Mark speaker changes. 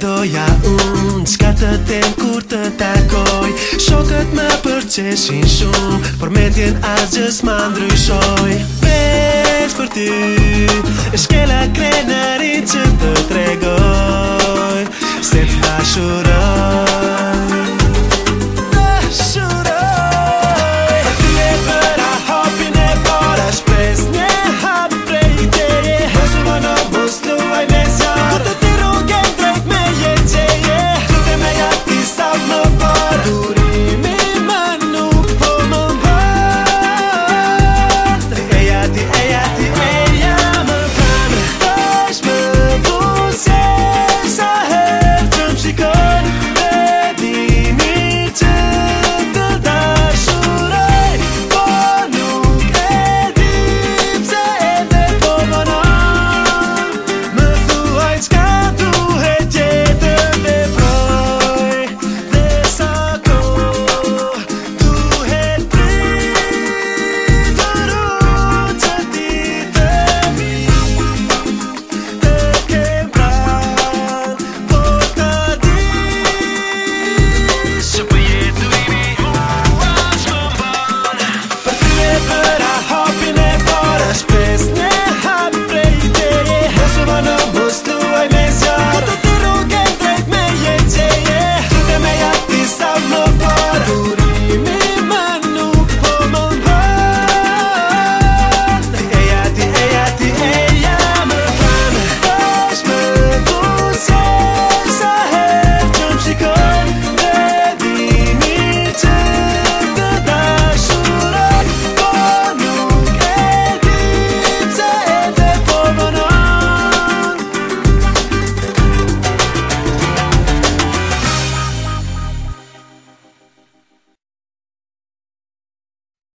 Speaker 1: doja unë Qka të tem kur të takoj Shokët më përqeshin shumë Por me tjen asgjës më ndryshoj Vesh për ty E shkela krenarin që të
Speaker 2: tregoj Se të dashurë